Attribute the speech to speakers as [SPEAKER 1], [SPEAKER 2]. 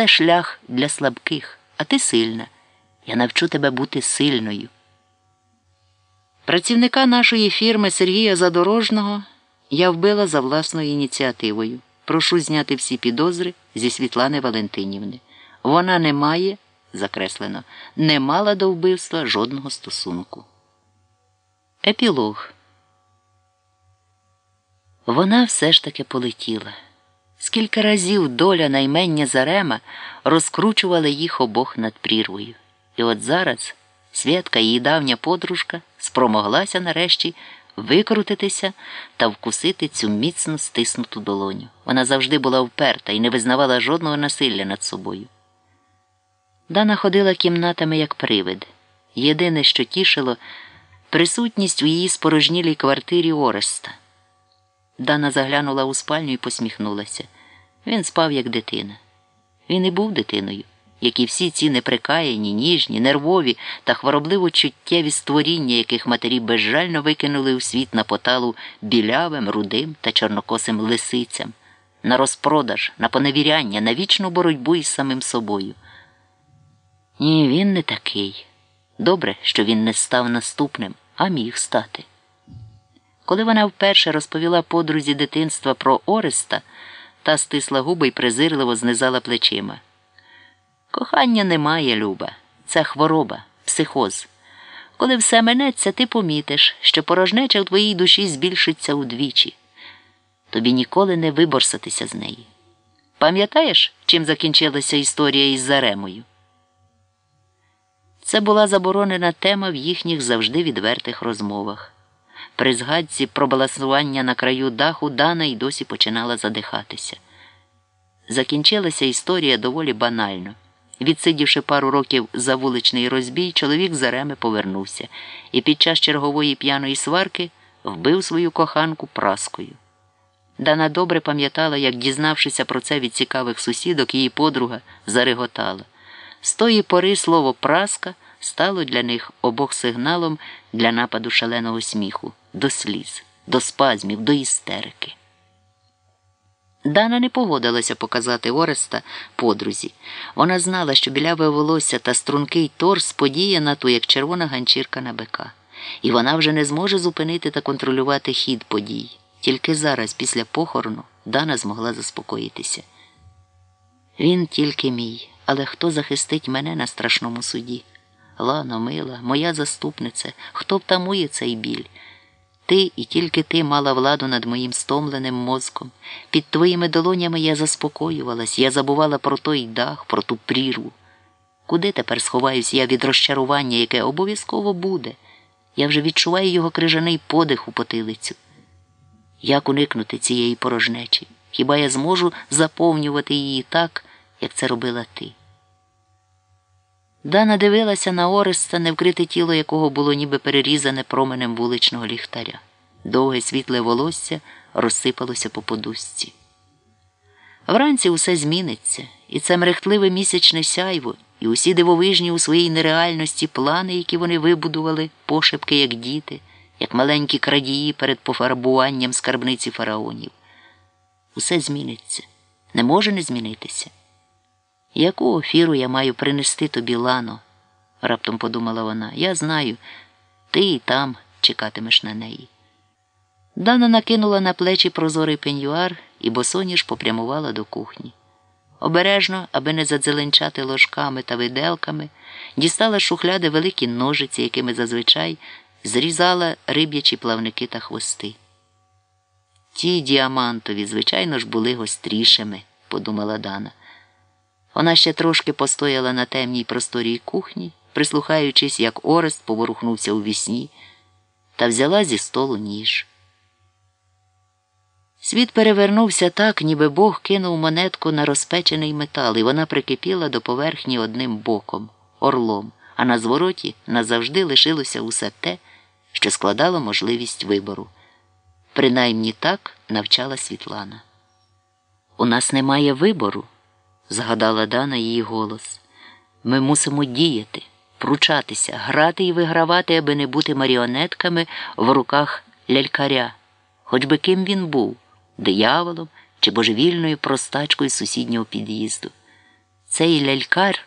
[SPEAKER 1] Це шлях для слабких, а ти сильна. Я навчу тебе бути сильною. Працівника нашої фірми Сергія Задорожного я вбила за власною ініціативою. Прошу зняти всі підозри зі Світлани Валентинівни. Вона не має, закреслено, не мала до вбивства жодного стосунку. Епілог. Вона все ж таки полетіла. Скільки разів доля наймення Зарема розкручувала їх обох над прірвою. І от зараз Святка, її давня подружка, спромоглася нарешті викрутитися та вкусити цю міцно стиснуту долоню. Вона завжди була вперта і не визнавала жодного насилля над собою. Дана ходила кімнатами як привид. Єдине, що тішило, присутність у її спорожнілій квартирі Ореста. Дана заглянула у спальню і посміхнулася. Він спав, як дитина. Він і був дитиною, як і всі ці неприкаяні, ніжні, нервові та хворобливо чуттєві створіння, яких матері безжально викинули у світ на поталу білявим, рудим та чорнокосим лисицям, на розпродаж, на поневіряння, на вічну боротьбу із самим собою. Ні, він не такий. Добре, що він не став наступним, а міг стати. Коли вона вперше розповіла подрузі дитинства про Ореста, та стисла губи й презирливо знизала плечима. Кохання немає, Люба, це хвороба, психоз. Коли все минеться, ти помітиш, що порожнеча в твоїй душі збільшиться удвічі. Тобі ніколи не виборсатися з неї. Пам'ятаєш, чим закінчилася історія із Заремою? Це була заборонена тема в їхніх завжди відвертих розмовах. При згадці про балансування на краю даху Дана й досі починала задихатися. Закінчилася історія доволі банально. Відсидівши пару років за вуличний розбій, чоловік з Ареми повернувся і під час чергової п'яної сварки вбив свою коханку праскою. Дана добре пам'ятала, як, дізнавшися про це від цікавих сусідок, її подруга зареготала. З тої пори слово праска стало для них обох сигналом для нападу шаленого сміху, до сліз, до спазмів, до істерики. Дана не погодилася показати Ореста подрузі. Вона знала, що біляве волосся та стрункий торс подіє на ту, як червона ганчірка на бика. І вона вже не зможе зупинити та контролювати хід подій. Тільки зараз, після похорону, Дана змогла заспокоїтися. Він тільки мій, але хто захистить мене на страшному суді? Лано, мила, моя заступниця, хто втамує цей біль? Ти і тільки ти мала владу над моїм стомленим мозком. Під твоїми долонями я заспокоювалась, я забувала про той дах, про ту прірву. Куди тепер сховаюсь я від розчарування, яке обов'язково буде? Я вже відчуваю його крижаний подих у потилицю. Як уникнути цієї порожнечі? Хіба я зможу заповнювати її так, як це робила ти? Дана дивилася на Ореста, невкрите тіло якого було ніби перерізане променем вуличного ліхтаря. Довге світле волосся розсипалося по подушці. Вранці усе зміниться, і це мерехтливе місячне сяйво, і усі дивовижні у своїй нереальності плани, які вони вибудували, пошепки, як діти, як маленькі крадії перед пофарбуванням скарбниці фараонів. Усе зміниться, не може не змінитися. Яку офіру я маю принести тобі лано? раптом подумала вона. Я знаю, ти і там чекатимеш на неї. Дана накинула на плечі прозорий пеньюар і босоніж попрямувала до кухні. Обережно, аби не задзеленчати ложками та виделками, дістала з шухляди великі ножиці, якими зазвичай зрізала риб'ячі плавники та хвости. Ті діамантові, звичайно ж, були гострішими, подумала Дана. Вона ще трошки постояла на темній просторій кухні, прислухаючись, як Орест поворухнувся у вісні, та взяла зі столу ніж. Світ перевернувся так, ніби Бог кинув монетку на розпечений метал, і вона прикипіла до поверхні одним боком, орлом, а на звороті назавжди лишилося усе те, що складало можливість вибору. Принаймні так навчала Світлана. У нас немає вибору згадала Дана її голос. Ми мусимо діяти, пручатися, грати і вигравати, аби не бути маріонетками в руках лялькаря, хоч би ким він був дияволом чи божевільною простачкою сусіднього під'їзду. Цей лялькар